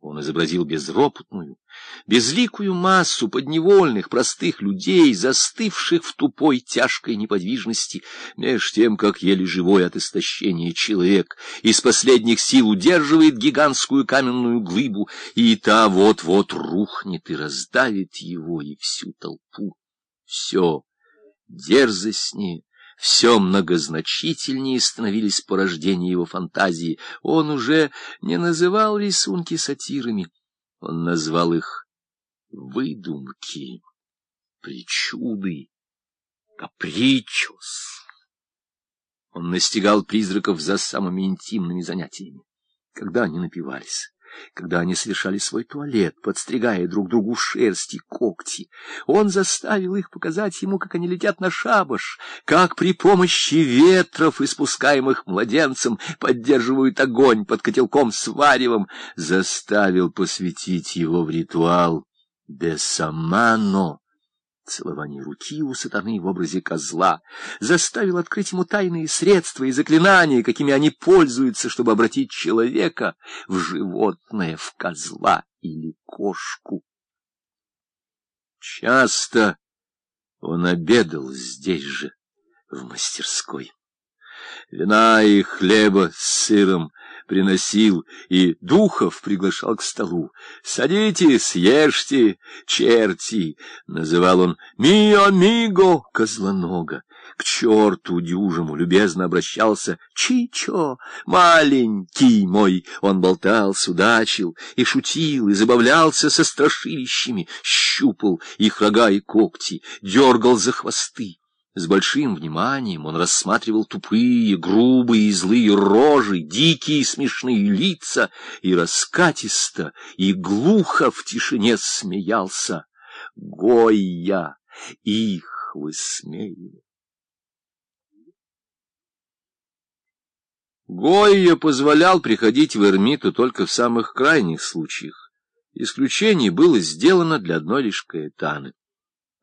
Он изобразил безропотную, безликую массу подневольных, простых людей, застывших в тупой, тяжкой неподвижности, меж тем, как еле живой от истощения человек из последних сил удерживает гигантскую каменную глыбу, и та вот-вот рухнет и раздавит его и всю толпу. Все дерзостнее, все многозначительнее становились порождения его фантазии. Он уже не называл рисунки сатирами, он назвал их выдумки, причуды, капричос. Он настигал призраков за самыми интимными занятиями, когда они напивались когда они совершали свой туалет, подстригая друг другу шерсти, когти. Он заставил их показать ему, как они летят на шабаш, как при помощи ветров, испускаемых младенцем, поддерживают огонь под котелком с варевом, заставил посвятить его в ритуал «Бесамано» целование руки у сатаны в образе козла, заставил открыть ему тайные средства и заклинания, какими они пользуются, чтобы обратить человека в животное, в козла или кошку. Часто он обедал здесь же, в мастерской. Вина и хлеба с сыром приносил и духов приглашал к столу. «Садитесь, ешьте, черти!» — называл он «Мио миго!» — козлонога. К черту дюжему любезно обращался «Чичо, маленький мой!» Он болтал, судачил и шутил, и забавлялся со страшилищами, щупал их рога и когти, дергал за хвосты. С большим вниманием он рассматривал тупые, грубые и злые рожи, дикие смешные лица, и раскатисто, и глухо в тишине смеялся. Гойя их высмеивал. Гойя позволял приходить в Эрмиту только в самых крайних случаях. Исключение было сделано для одной лишь Каэтаны.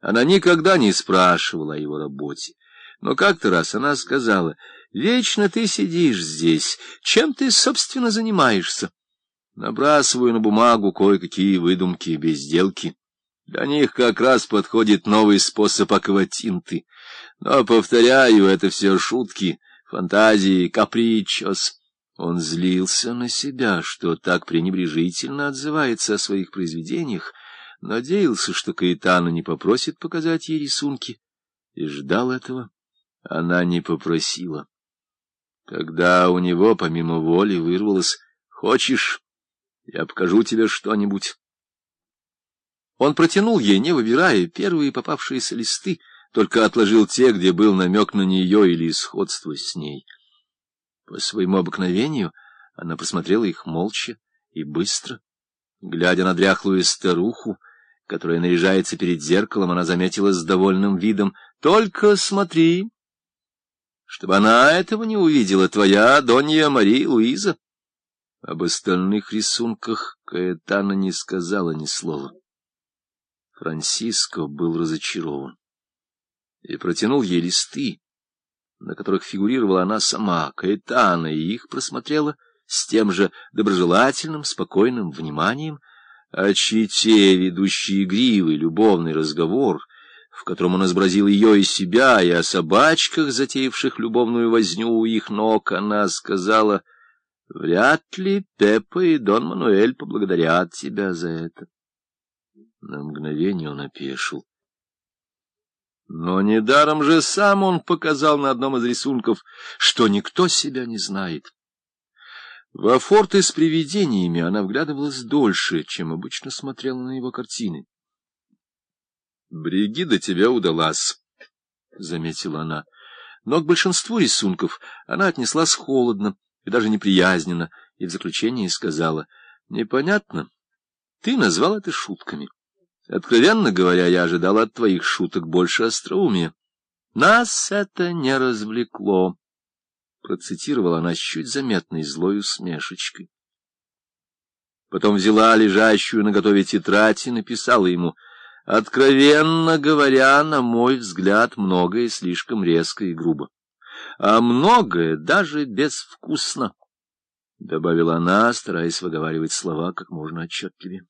Она никогда не спрашивала о его работе. Но как-то раз она сказала, «Вечно ты сидишь здесь. Чем ты, собственно, занимаешься?» Набрасываю на бумагу кое-какие выдумки, безделки. Для них как раз подходит новый способ акватинты. Но, повторяю, это все шутки, фантазии, капричос. Он злился на себя, что так пренебрежительно отзывается о своих произведениях, надеялся, что Каэтана не попросит показать ей рисунки, и ждал этого. Она не попросила. Когда у него, помимо воли, вырвалось «Хочешь, я покажу тебе что-нибудь?» Он протянул ей, не выбирая, первые попавшиеся листы, только отложил те, где был намек на нее или сходство с ней. По своему обыкновению она посмотрела их молча и быстро, глядя на дряхлую старуху, которая наряжается перед зеркалом, она заметила с довольным видом. — Только смотри, чтобы она этого не увидела, твоя Донья Мария Луиза. Об остальных рисунках Каэтана не сказала ни слова. Франциско был разочарован и протянул ей листы, на которых фигурировала она сама, Каэтана, и их просмотрела с тем же доброжелательным, спокойным вниманием, о чите, ведущей игривый любовный разговор, в котором он изобразил ее и себя, и о собачках, затеявших любовную возню у их ног, она сказала, «Вряд ли Пеппа и Дон Мануэль поблагодарят тебя за это». На мгновение он опешил. Но недаром же сам он показал на одном из рисунков, что никто себя не знает. Во форты с привидениями она вглядывалась дольше, чем обычно смотрела на его картины. — Бригида тебя удалась, — заметила она. Но к большинству рисунков она отнеслась холодно и даже неприязненно, и в заключении сказала, — Непонятно, ты назвал это шутками. Откровенно говоря, я ожидала от твоих шуток больше остроумия. Нас это не развлекло процитировала она с чуть заметной злой усмешечкой. Потом взяла лежащую на готове тетрадь и написала ему, «Откровенно говоря, на мой взгляд, многое слишком резко и грубо, а многое даже безвкусно. — добавила она, стараясь выговаривать слова как можно отчетливее.